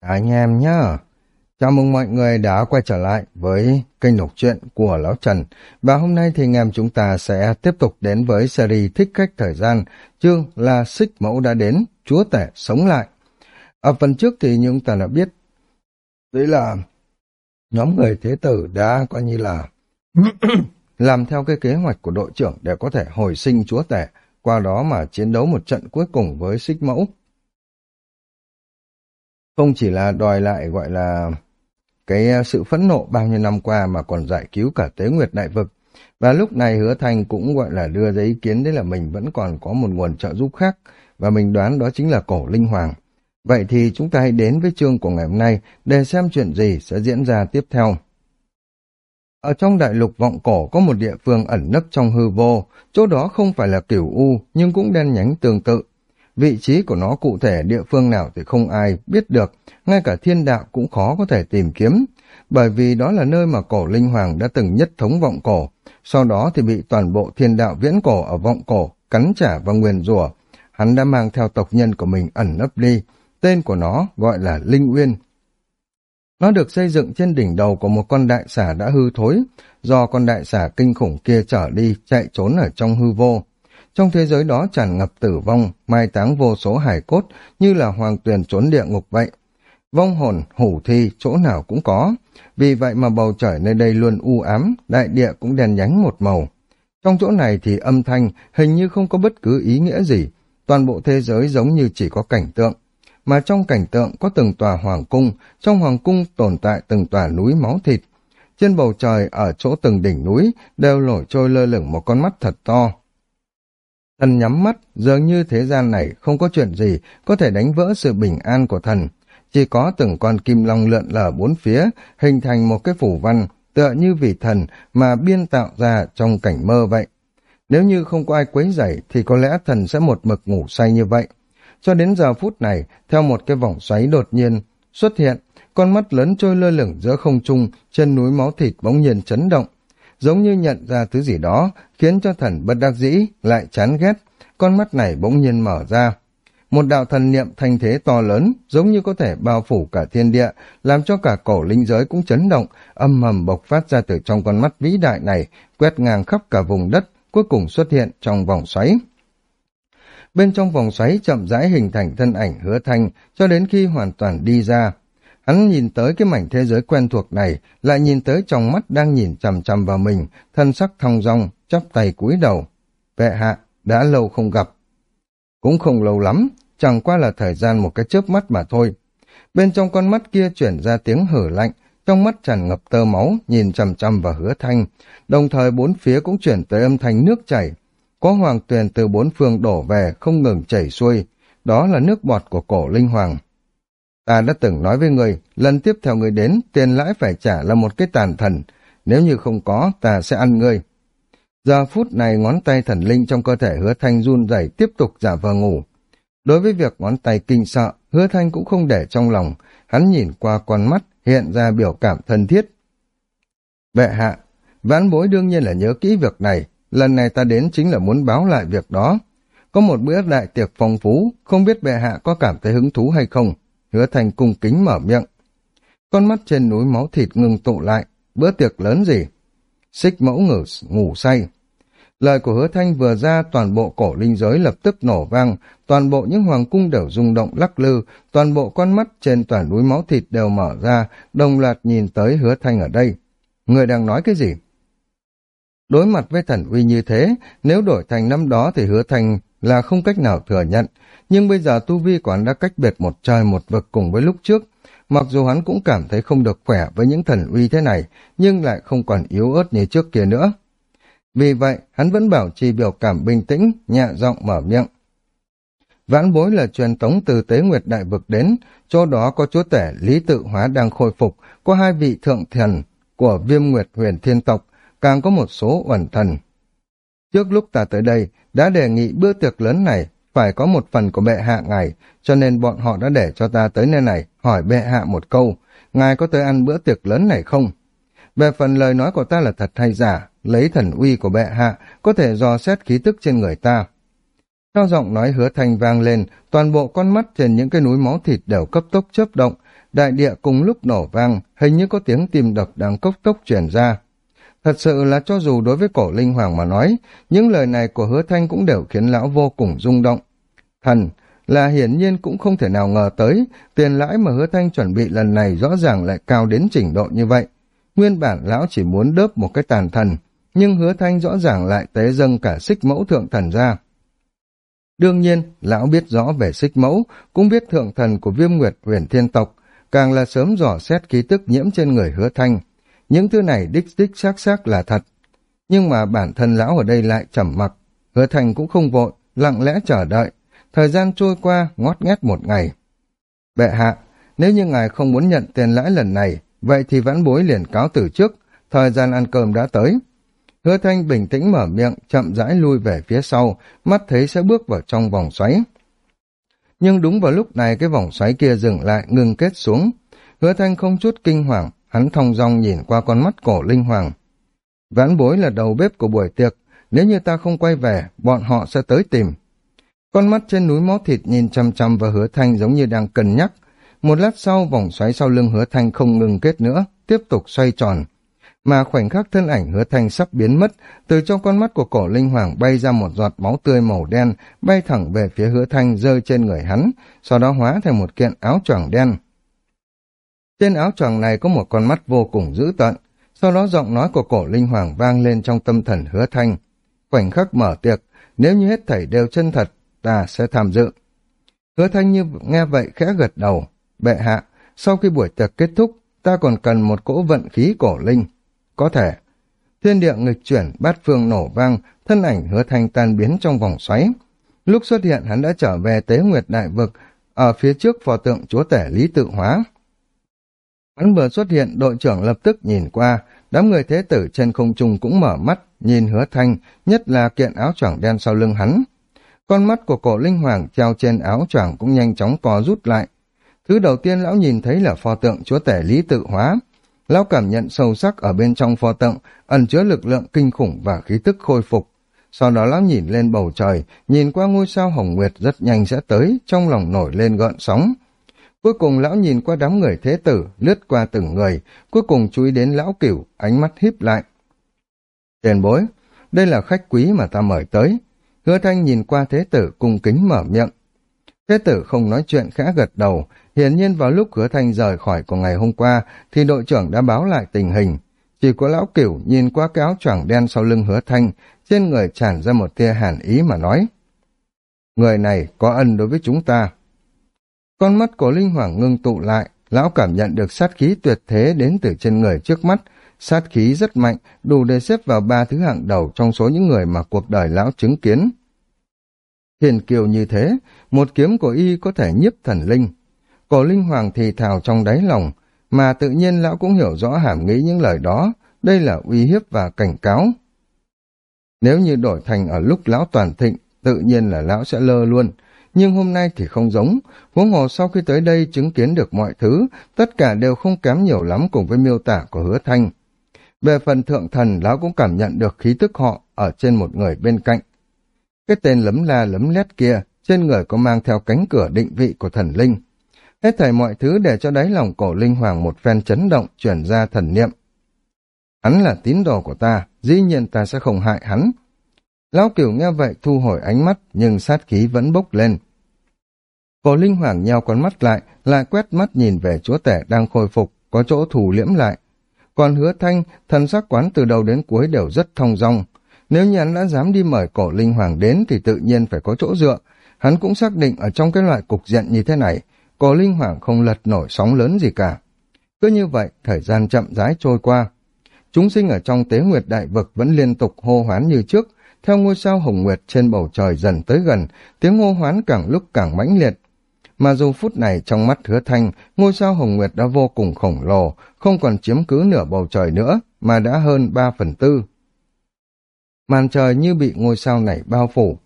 Anh em nhá, chào mừng mọi người đã quay trở lại với kênh đọc truyện của Lão Trần. Và hôm nay thì anh em chúng ta sẽ tiếp tục đến với series Thích Khách Thời Gian, chương là Xích Mẫu đã đến, Chúa Tể Sống Lại. Ở phần trước thì chúng ta đã biết, đấy là nhóm người thế tử đã coi như là làm theo cái kế hoạch của đội trưởng để có thể hồi sinh Chúa Tể, qua đó mà chiến đấu một trận cuối cùng với Xích Mẫu không chỉ là đòi lại gọi là cái à, sự phẫn nộ bao nhiêu năm qua mà còn giải cứu cả tế nguyệt đại vực. Và lúc này hứa thanh cũng gọi là đưa ra ý kiến đấy là mình vẫn còn có một nguồn trợ giúp khác và mình đoán đó chính là cổ linh hoàng. Vậy thì chúng ta hãy đến với chương của ngày hôm nay để xem chuyện gì sẽ diễn ra tiếp theo. Ở trong đại lục vọng cổ có một địa phương ẩn nấp trong hư vô, chỗ đó không phải là kiểu U nhưng cũng đen nhánh tương tự, Vị trí của nó cụ thể địa phương nào thì không ai biết được, ngay cả thiên đạo cũng khó có thể tìm kiếm, bởi vì đó là nơi mà cổ linh hoàng đã từng nhất thống vọng cổ, sau đó thì bị toàn bộ thiên đạo viễn cổ ở vọng cổ cắn trả và nguyền rủa. Hắn đã mang theo tộc nhân của mình ẩn nấp đi, tên của nó gọi là Linh Uyên. Nó được xây dựng trên đỉnh đầu của một con đại xà đã hư thối, do con đại xà kinh khủng kia trở đi chạy trốn ở trong hư vô. Trong thế giới đó tràn ngập tử vong, mai táng vô số hải cốt như là hoàng tuyền trốn địa ngục vậy. Vong hồn, hủ thi, chỗ nào cũng có. Vì vậy mà bầu trời nơi đây luôn u ám, đại địa cũng đèn nhánh một màu. Trong chỗ này thì âm thanh hình như không có bất cứ ý nghĩa gì. Toàn bộ thế giới giống như chỉ có cảnh tượng. Mà trong cảnh tượng có từng tòa hoàng cung, trong hoàng cung tồn tại từng tòa núi máu thịt. Trên bầu trời ở chỗ từng đỉnh núi đều nổi trôi lơ lửng một con mắt thật to, Thần nhắm mắt, dường như thế gian này không có chuyện gì có thể đánh vỡ sự bình an của thần. Chỉ có từng con kim long lượn lờ bốn phía, hình thành một cái phủ văn, tựa như vì thần mà biên tạo ra trong cảnh mơ vậy. Nếu như không có ai quấy rầy thì có lẽ thần sẽ một mực ngủ say như vậy. Cho đến giờ phút này, theo một cái vòng xoáy đột nhiên xuất hiện, con mắt lớn trôi lơ lửng giữa không trung trên núi máu thịt bỗng nhiên chấn động, giống như nhận ra thứ gì đó, khiến cho thần bất đắc dĩ, lại chán ghét, con mắt này bỗng nhiên mở ra. Một đạo thần niệm thanh thế to lớn, giống như có thể bao phủ cả thiên địa, làm cho cả cổ linh giới cũng chấn động, âm mầm bộc phát ra từ trong con mắt vĩ đại này, quét ngang khắp cả vùng đất, cuối cùng xuất hiện trong vòng xoáy. Bên trong vòng xoáy chậm rãi hình thành thân ảnh hứa thanh, cho đến khi hoàn toàn đi ra, Hắn nhìn tới cái mảnh thế giới quen thuộc này, lại nhìn tới trong mắt đang nhìn chằm chằm vào mình, thân sắc thong dong, chắp tay cúi đầu. Vệ hạ, đã lâu không gặp. Cũng không lâu lắm, chẳng qua là thời gian một cái chớp mắt mà thôi. Bên trong con mắt kia chuyển ra tiếng hử lạnh, trong mắt tràn ngập tơ máu, nhìn chằm chằm vào hứa thanh, đồng thời bốn phía cũng chuyển tới âm thanh nước chảy. Có hoàng tuyền từ bốn phương đổ về, không ngừng chảy xuôi, đó là nước bọt của cổ linh hoàng. Ta đã từng nói với người, lần tiếp theo người đến, tiền lãi phải trả là một cái tàn thần. Nếu như không có, ta sẽ ăn ngươi. Giờ phút này ngón tay thần linh trong cơ thể hứa thanh run rẩy tiếp tục giả vờ ngủ. Đối với việc ngón tay kinh sợ, hứa thanh cũng không để trong lòng. Hắn nhìn qua con mắt, hiện ra biểu cảm thân thiết. bệ hạ, vãn bối đương nhiên là nhớ kỹ việc này. Lần này ta đến chính là muốn báo lại việc đó. Có một bữa đại tiệc phong phú, không biết bệ hạ có cảm thấy hứng thú hay không. Hứa thành cung kính mở miệng. Con mắt trên núi máu thịt ngừng tụ lại. Bữa tiệc lớn gì? Xích mẫu ngủ, ngủ say. Lời của hứa thanh vừa ra toàn bộ cổ linh giới lập tức nổ vang, toàn bộ những hoàng cung đều rung động lắc lư, toàn bộ con mắt trên toàn núi máu thịt đều mở ra, đồng loạt nhìn tới hứa thanh ở đây. Người đang nói cái gì? Đối mặt với thần uy như thế, nếu đổi thành năm đó thì hứa thanh là không cách nào thừa nhận, nhưng bây giờ tu vi của hắn đã cách biệt một trời một vực cùng với lúc trước. Mặc dù hắn cũng cảm thấy không được khỏe với những thần uy thế này, nhưng lại không còn yếu ớt như trước kia nữa. Vì vậy, hắn vẫn bảo trì biểu cảm bình tĩnh, nhẹ giọng mở miệng. Vãn bối là truyền tống từ tế nguyệt đại vực đến, chỗ đó có chúa tể Lý Tự Hóa đang khôi phục, có hai vị thượng thần của viêm nguyệt huyền thiên tộc, càng có một số uẩn thần. Trước lúc ta tới đây, đã đề nghị bữa tiệc lớn này phải có một phần của bệ hạ ngài, cho nên bọn họ đã để cho ta tới nơi này hỏi bệ hạ một câu, ngài có tới ăn bữa tiệc lớn này không? Về phần lời nói của ta là thật hay giả, lấy thần uy của bệ hạ, có thể dò xét khí tức trên người ta. Theo giọng nói hứa thanh vang lên, toàn bộ con mắt trên những cái núi máu thịt đều cấp tốc chớp động, đại địa cùng lúc nổ vang, hình như có tiếng tim đập đang cốc tốc truyền ra. Thật sự là cho dù đối với cổ linh hoàng mà nói, những lời này của hứa thanh cũng đều khiến lão vô cùng rung động. Thần, là hiển nhiên cũng không thể nào ngờ tới, tiền lãi mà hứa thanh chuẩn bị lần này rõ ràng lại cao đến trình độ như vậy. Nguyên bản lão chỉ muốn đớp một cái tàn thần, nhưng hứa thanh rõ ràng lại tế dâng cả xích mẫu thượng thần ra. Đương nhiên, lão biết rõ về xích mẫu, cũng biết thượng thần của viêm nguyệt huyền thiên tộc, càng là sớm dò xét ký tức nhiễm trên người hứa thanh. Những thứ này đích đích xác xác là thật. Nhưng mà bản thân lão ở đây lại trầm mặc, hứa thanh cũng không vội, lặng lẽ chờ đợi. Thời gian trôi qua ngót nghét một ngày. Bệ hạ, nếu như ngài không muốn nhận tiền lãi lần này, vậy thì vãn bối liền cáo từ trước, thời gian ăn cơm đã tới. Hứa thanh bình tĩnh mở miệng, chậm rãi lui về phía sau, mắt thấy sẽ bước vào trong vòng xoáy. Nhưng đúng vào lúc này cái vòng xoáy kia dừng lại, ngừng kết xuống. Hứa thanh không chút kinh hoàng, hắn thong dong nhìn qua con mắt cổ linh hoàng. Vãn bối là đầu bếp của buổi tiệc, nếu như ta không quay về, bọn họ sẽ tới tìm. Con mắt trên núi máu thịt nhìn chăm chăm vào hứa thanh giống như đang cân nhắc. Một lát sau, vòng xoáy sau lưng hứa thanh không ngừng kết nữa, tiếp tục xoay tròn. Mà khoảnh khắc thân ảnh hứa thanh sắp biến mất, từ trong con mắt của cổ linh hoàng bay ra một giọt máu tươi màu đen, bay thẳng về phía hứa thanh rơi trên người hắn, sau đó hóa thành một kiện áo choàng đen. Trên áo choàng này có một con mắt vô cùng dữ tợn, sau đó giọng nói của cổ linh hoàng vang lên trong tâm thần hứa thanh. Khoảnh khắc mở tiệc, nếu như hết thảy đều chân thật, ta sẽ tham dự. Hứa thanh như nghe vậy khẽ gật đầu. Bệ hạ, sau khi buổi tiệc kết thúc, ta còn cần một cỗ vận khí cổ linh. Có thể. Thiên địa nghịch chuyển, bát phương nổ vang, thân ảnh hứa thanh tan biến trong vòng xoáy. Lúc xuất hiện hắn đã trở về tế nguyệt đại vực, ở phía trước phò tượng chúa tể lý tự hóa. Hắn vừa xuất hiện, đội trưởng lập tức nhìn qua, đám người thế tử trên không trung cũng mở mắt, nhìn hứa thanh, nhất là kiện áo choàng đen sau lưng hắn. Con mắt của cổ linh hoàng treo trên áo choàng cũng nhanh chóng co rút lại. Thứ đầu tiên lão nhìn thấy là pho tượng chúa tể lý tự hóa. Lão cảm nhận sâu sắc ở bên trong pho tượng, ẩn chứa lực lượng kinh khủng và khí tức khôi phục. Sau đó lão nhìn lên bầu trời, nhìn qua ngôi sao hồng nguyệt rất nhanh sẽ tới, trong lòng nổi lên gợn sóng. Cuối cùng lão nhìn qua đám người thế tử, lướt qua từng người, cuối cùng chú ý đến lão cửu, ánh mắt híp lại. Tiền bối, đây là khách quý mà ta mời tới, Hứa thanh nhìn qua thế tử cung kính mở miệng. Thế tử không nói chuyện khẽ gật đầu, hiển nhiên vào lúc hứa thanh rời khỏi của ngày hôm qua thì đội trưởng đã báo lại tình hình. Chỉ có lão cửu nhìn qua cái áo choàng đen sau lưng hứa thanh, trên người tràn ra một tia hàn ý mà nói. Người này có ân đối với chúng ta. Con mắt của Linh Hoàng ngưng tụ lại, lão cảm nhận được sát khí tuyệt thế đến từ trên người trước mắt, sát khí rất mạnh, đủ để xếp vào ba thứ hạng đầu trong số những người mà cuộc đời lão chứng kiến. Hiền kiều như thế, một kiếm của y có thể nhiếp thần linh. Cổ linh hoàng thì thào trong đáy lòng, mà tự nhiên lão cũng hiểu rõ hàm nghĩ những lời đó, đây là uy hiếp và cảnh cáo. Nếu như đổi thành ở lúc lão toàn thịnh, tự nhiên là lão sẽ lơ luôn, nhưng hôm nay thì không giống, huống hồ sau khi tới đây chứng kiến được mọi thứ, tất cả đều không kém nhiều lắm cùng với miêu tả của hứa thanh. Về phần thượng thần, lão cũng cảm nhận được khí tức họ ở trên một người bên cạnh. Cái tên lấm la lấm lét kia, trên người có mang theo cánh cửa định vị của thần linh. Hết thảy mọi thứ để cho đáy lòng cổ linh hoàng một phen chấn động chuyển ra thần niệm. Hắn là tín đồ của ta, dĩ nhiên ta sẽ không hại hắn. Lão cửu nghe vậy thu hồi ánh mắt, nhưng sát khí vẫn bốc lên. Cổ linh hoàng nheo con mắt lại, lại quét mắt nhìn về chúa tể đang khôi phục, có chỗ thù liễm lại. Còn hứa thanh, thần sắc quán từ đầu đến cuối đều rất thông dong, nếu như hắn đã dám đi mời cổ linh hoàng đến thì tự nhiên phải có chỗ dựa. Hắn cũng xác định ở trong cái loại cục diện như thế này, cổ linh hoàng không lật nổi sóng lớn gì cả. Cứ như vậy, thời gian chậm rãi trôi qua. Chúng sinh ở trong tế nguyệt đại vực vẫn liên tục hô hoán như trước, theo ngôi sao hồng nguyệt trên bầu trời dần tới gần, tiếng hô hoán càng lúc càng mãnh liệt. Mà dù phút này trong mắt hứa thanh, ngôi sao hồng nguyệt đã vô cùng khổng lồ, không còn chiếm cứ nửa bầu trời nữa, mà đã hơn ba phần tư màn trời như bị ngôi sao này bao phủ.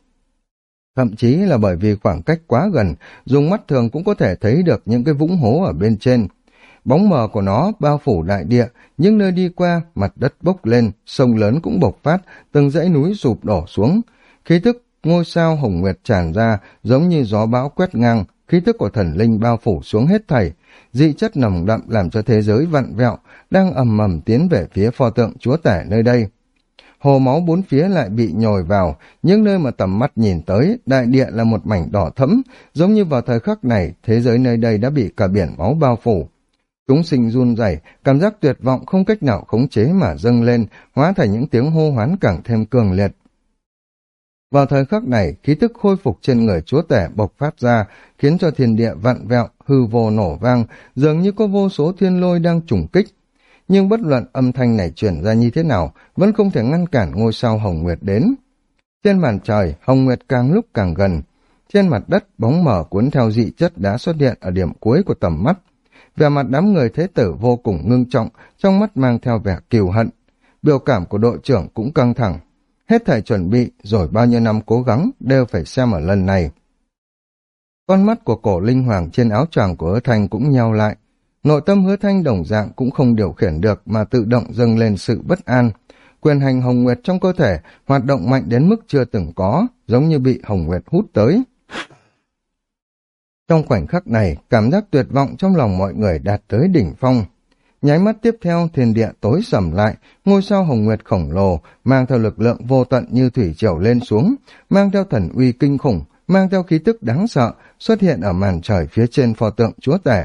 Thậm chí là bởi vì khoảng cách quá gần, dùng mắt thường cũng có thể thấy được những cái vũng hố ở bên trên. Bóng mờ của nó bao phủ đại địa, những nơi đi qua, mặt đất bốc lên, sông lớn cũng bộc phát, từng dãy núi sụp đổ xuống. Khí thức ngôi sao hồng nguyệt tràn ra giống như gió bão quét ngang, khí tức của thần linh bao phủ xuống hết thảy, dị chất nồng đậm làm cho thế giới vặn vẹo, đang ầm ầm tiến về phía pho tượng chúa tể nơi đây. Hồ máu bốn phía lại bị nhồi vào, những nơi mà tầm mắt nhìn tới, đại địa là một mảnh đỏ thẫm, giống như vào thời khắc này, thế giới nơi đây đã bị cả biển máu bao phủ. Chúng sinh run rẩy, cảm giác tuyệt vọng không cách nào khống chế mà dâng lên, hóa thành những tiếng hô hoán càng thêm cường liệt. Vào thời khắc này, khí tức khôi phục trên người chúa tể bộc phát ra, khiến cho thiên địa vặn vẹo, hư vô nổ vang, dường như có vô số thiên lôi đang trùng kích. Nhưng bất luận âm thanh này chuyển ra như thế nào, vẫn không thể ngăn cản ngôi sao Hồng Nguyệt đến. Trên màn trời, Hồng Nguyệt càng lúc càng gần. Trên mặt đất, bóng mở cuốn theo dị chất đã xuất hiện ở điểm cuối của tầm mắt. Vẻ mặt đám người thế tử vô cùng ngưng trọng, trong mắt mang theo vẻ kiều hận. Biểu cảm của đội trưởng cũng căng thẳng, Hết thảy chuẩn bị, rồi bao nhiêu năm cố gắng, đều phải xem ở lần này. Con mắt của cổ linh hoàng trên áo choàng của hứa thanh cũng nheo lại. Nội tâm hứa thanh đồng dạng cũng không điều khiển được mà tự động dâng lên sự bất an. Quyền hành hồng nguyệt trong cơ thể hoạt động mạnh đến mức chưa từng có, giống như bị hồng nguyệt hút tới. Trong khoảnh khắc này, cảm giác tuyệt vọng trong lòng mọi người đạt tới đỉnh phong. Nháy mắt tiếp theo, thiên địa tối sầm lại, ngôi sao hồng nguyệt khổng lồ, mang theo lực lượng vô tận như thủy triều lên xuống, mang theo thần uy kinh khủng, mang theo khí tức đáng sợ, xuất hiện ở màn trời phía trên pho tượng chúa tể.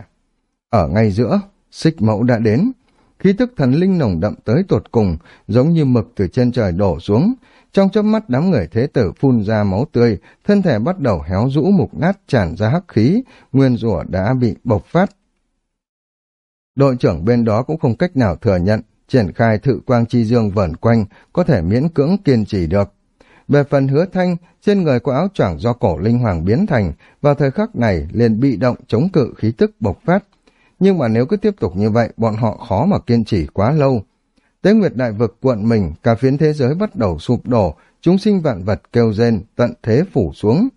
Ở ngay giữa, xích mẫu đã đến. Khí tức thần linh nồng đậm tới tột cùng, giống như mực từ trên trời đổ xuống. Trong chớp mắt đám người thế tử phun ra máu tươi, thân thể bắt đầu héo rũ mục nát tràn ra hắc khí, nguyên rủa đã bị bộc phát Đội trưởng bên đó cũng không cách nào thừa nhận, triển khai thự quang chi dương vẩn quanh, có thể miễn cưỡng kiên trì được. Về phần hứa thanh, trên người có áo choàng do cổ linh hoàng biến thành, vào thời khắc này liền bị động chống cự khí tức bộc phát. Nhưng mà nếu cứ tiếp tục như vậy, bọn họ khó mà kiên trì quá lâu. Tế Nguyệt Đại Vực cuộn mình, cả phiến thế giới bắt đầu sụp đổ, chúng sinh vạn vật kêu rên, tận thế phủ xuống.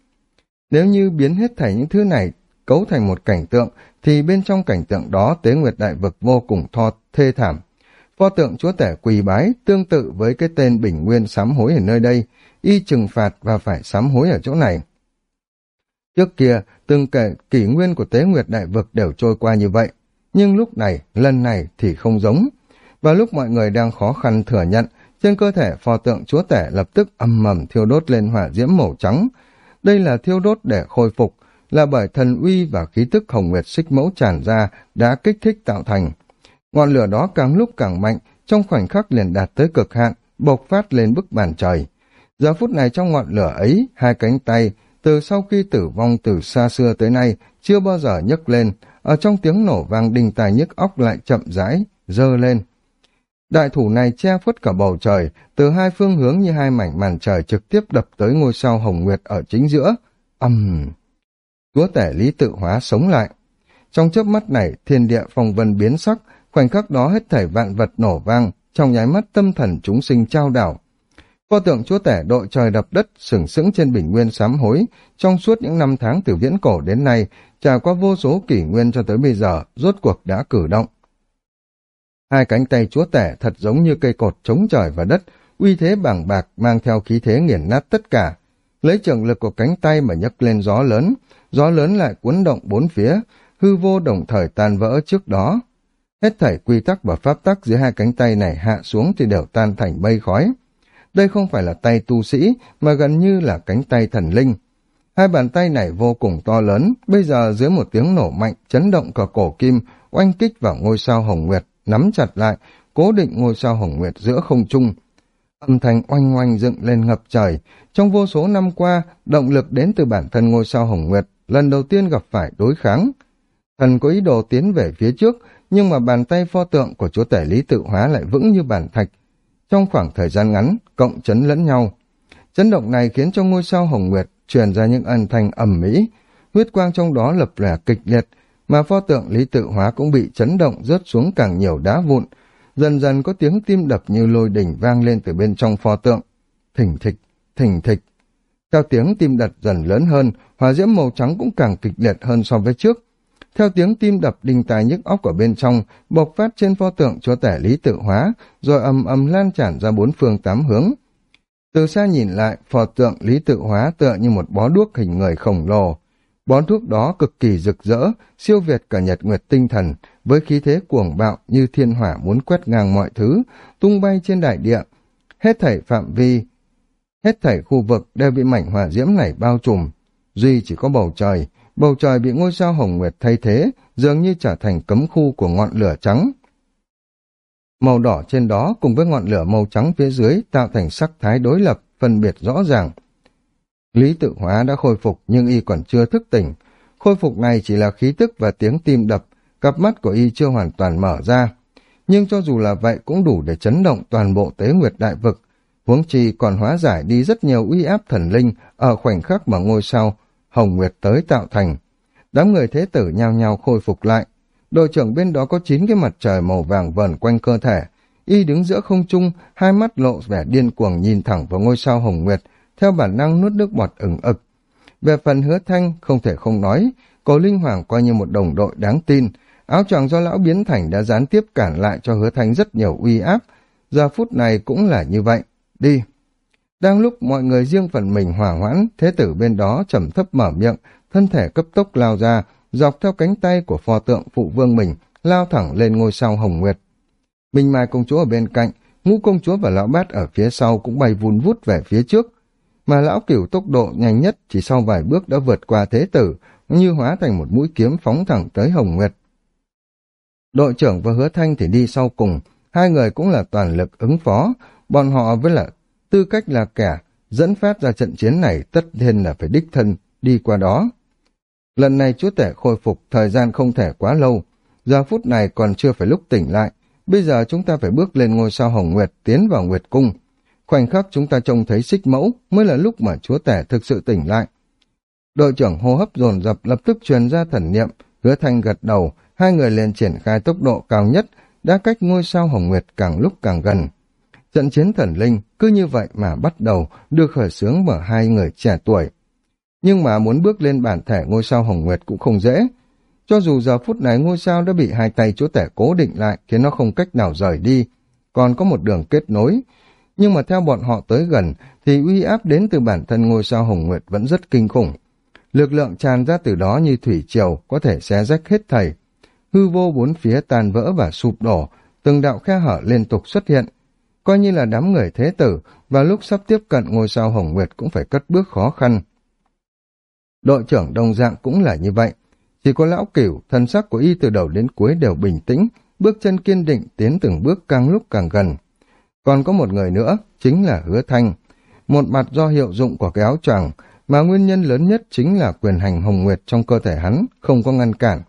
Nếu như biến hết thảy những thứ này cấu thành một cảnh tượng, thì bên trong cảnh tượng đó tế nguyệt đại vực vô cùng tho thê thảm. Pho tượng chúa tể quỳ bái tương tự với cái tên bình nguyên sám hối ở nơi đây, y trừng phạt và phải sám hối ở chỗ này. Trước kia, từng kể kỷ nguyên của tế nguyệt đại vực đều trôi qua như vậy, nhưng lúc này, lần này thì không giống. Và lúc mọi người đang khó khăn thừa nhận, trên cơ thể pho tượng chúa tể lập tức âm mầm thiêu đốt lên hỏa diễm màu trắng. Đây là thiêu đốt để khôi phục, là bởi thần uy và khí tức hồng nguyệt xích mẫu tràn ra đã kích thích tạo thành. Ngọn lửa đó càng lúc càng mạnh, trong khoảnh khắc liền đạt tới cực hạn, bộc phát lên bức bàn trời. Giờ phút này trong ngọn lửa ấy, hai cánh tay, từ sau khi tử vong từ xa xưa tới nay, chưa bao giờ nhấc lên, ở trong tiếng nổ vang đinh tai nhức óc lại chậm rãi, dơ lên. Đại thủ này che khuất cả bầu trời, từ hai phương hướng như hai mảnh màn trời trực tiếp đập tới ngôi sao hồng nguyệt ở chính giữa. Âm... Uhm chúa tể lý tự hóa sống lại. Trong chớp mắt này, thiên địa phong vân biến sắc, khoảnh khắc đó hết thảy vạn vật nổ vang, trong nháy mắt tâm thần chúng sinh trao đảo. Pho tượng chúa tể đội trời đập đất, sừng sững trên bình nguyên sám hối, trong suốt những năm tháng từ viễn cổ đến nay, trải qua vô số kỷ nguyên cho tới bây giờ, rốt cuộc đã cử động. Hai cánh tay chúa tể thật giống như cây cột chống trời và đất, uy thế bảng bạc mang theo khí thế nghiền nát tất cả. Lấy trường lực của cánh tay mà nhấc lên gió lớn, gió lớn lại cuốn động bốn phía, hư vô đồng thời tan vỡ trước đó. Hết thảy quy tắc và pháp tắc dưới hai cánh tay này hạ xuống thì đều tan thành mây khói. Đây không phải là tay tu sĩ, mà gần như là cánh tay thần linh. Hai bàn tay này vô cùng to lớn, bây giờ dưới một tiếng nổ mạnh, chấn động cả cổ kim, oanh kích vào ngôi sao hồng nguyệt, nắm chặt lại, cố định ngôi sao hồng nguyệt giữa không trung. Âm thanh oanh oanh dựng lên ngập trời, trong vô số năm qua, động lực đến từ bản thân ngôi sao hồng nguyệt, lần đầu tiên gặp phải đối kháng. Thần có ý đồ tiến về phía trước, nhưng mà bàn tay pho tượng của chúa tể lý tự hóa lại vững như bản thạch. Trong khoảng thời gian ngắn, cộng chấn lẫn nhau. Chấn động này khiến cho ngôi sao hồng nguyệt truyền ra những âm thanh ầm mỹ, huyết quang trong đó lập lòe kịch liệt, mà pho tượng lý tự hóa cũng bị chấn động rớt xuống càng nhiều đá vụn, dần dần có tiếng tim đập như lôi đỉnh vang lên từ bên trong pho tượng. Thỉnh thịch, thỉnh thịch, theo tiếng tim đập dần lớn hơn, hòa diễm màu trắng cũng càng kịch liệt hơn so với trước. Theo tiếng tim đập đinh tai nhức óc ở bên trong, bộc phát trên pho tượng chúa tể lý tự hóa, rồi ầm ầm lan tràn ra bốn phương tám hướng. Từ xa nhìn lại, pho tượng lý tự hóa tựa như một bó đuốc hình người khổng lồ bón thuốc đó cực kỳ rực rỡ, siêu việt cả nhật nguyệt tinh thần, với khí thế cuồng bạo như thiên hỏa muốn quét ngang mọi thứ, tung bay trên đại địa. Hết thảy phạm vi, hết thảy khu vực đều bị mảnh hỏa diễm này bao trùm. Duy chỉ có bầu trời, bầu trời bị ngôi sao hồng nguyệt thay thế, dường như trở thành cấm khu của ngọn lửa trắng. Màu đỏ trên đó cùng với ngọn lửa màu trắng phía dưới tạo thành sắc thái đối lập, phân biệt rõ ràng. Lý tự hóa đã khôi phục nhưng y còn chưa thức tỉnh. Khôi phục này chỉ là khí tức và tiếng tim đập, cặp mắt của y chưa hoàn toàn mở ra. Nhưng cho dù là vậy cũng đủ để chấn động toàn bộ tế nguyệt đại vực. Huống chi còn hóa giải đi rất nhiều uy áp thần linh ở khoảnh khắc mà ngôi sao Hồng Nguyệt tới tạo thành. Đám người thế tử nhao nhao khôi phục lại. Đội trưởng bên đó có chín cái mặt trời màu vàng vờn quanh cơ thể. Y đứng giữa không trung, hai mắt lộ vẻ điên cuồng nhìn thẳng vào ngôi sao Hồng Nguyệt, theo bản năng nuốt nước bọt ửng ực. Về phần hứa thanh, không thể không nói, cổ linh hoàng coi như một đồng đội đáng tin, áo choàng do lão biến thành đã gián tiếp cản lại cho hứa thanh rất nhiều uy áp, giờ phút này cũng là như vậy, đi. Đang lúc mọi người riêng phần mình hỏa hoãn, thế tử bên đó trầm thấp mở miệng, thân thể cấp tốc lao ra, dọc theo cánh tay của pho tượng phụ vương mình, lao thẳng lên ngôi sao hồng nguyệt. Minh Mai công chúa ở bên cạnh, ngũ công chúa và lão bát ở phía sau cũng bay vun vút về phía trước, mà lão cửu tốc độ nhanh nhất chỉ sau vài bước đã vượt qua thế tử, như hóa thành một mũi kiếm phóng thẳng tới Hồng Nguyệt. Đội trưởng và hứa thanh thì đi sau cùng, hai người cũng là toàn lực ứng phó, bọn họ với là tư cách là kẻ dẫn phát ra trận chiến này tất nhiên là phải đích thân đi qua đó. Lần này chúa tể khôi phục thời gian không thể quá lâu, giờ phút này còn chưa phải lúc tỉnh lại, bây giờ chúng ta phải bước lên ngôi sao Hồng Nguyệt tiến vào Nguyệt Cung, Khoảnh khắc chúng ta trông thấy xích mẫu mới là lúc mà chúa tể thực sự tỉnh lại. Đội trưởng hô hấp dồn dập lập tức truyền ra thần niệm, hứa thanh gật đầu, hai người liền triển khai tốc độ cao nhất, đã cách ngôi sao hồng nguyệt càng lúc càng gần. Trận chiến thần linh cứ như vậy mà bắt đầu được khởi xướng bởi hai người trẻ tuổi. Nhưng mà muốn bước lên bản thể ngôi sao hồng nguyệt cũng không dễ. Cho dù giờ phút này ngôi sao đã bị hai tay chúa tể cố định lại khiến nó không cách nào rời đi, còn có một đường kết nối, nhưng mà theo bọn họ tới gần thì uy áp đến từ bản thân ngôi sao Hồng Nguyệt vẫn rất kinh khủng. Lực lượng tràn ra từ đó như thủy triều có thể xé rách hết thảy. Hư vô bốn phía tan vỡ và sụp đổ, từng đạo khe hở liên tục xuất hiện. Coi như là đám người thế tử, và lúc sắp tiếp cận ngôi sao Hồng Nguyệt cũng phải cất bước khó khăn. Đội trưởng đồng dạng cũng là như vậy. Chỉ có lão cửu, thân sắc của y từ đầu đến cuối đều bình tĩnh, bước chân kiên định tiến từng bước càng lúc càng gần. Còn có một người nữa, chính là hứa thanh. Một mặt do hiệu dụng của cái áo choàng, mà nguyên nhân lớn nhất chính là quyền hành hồng nguyệt trong cơ thể hắn, không có ngăn cản.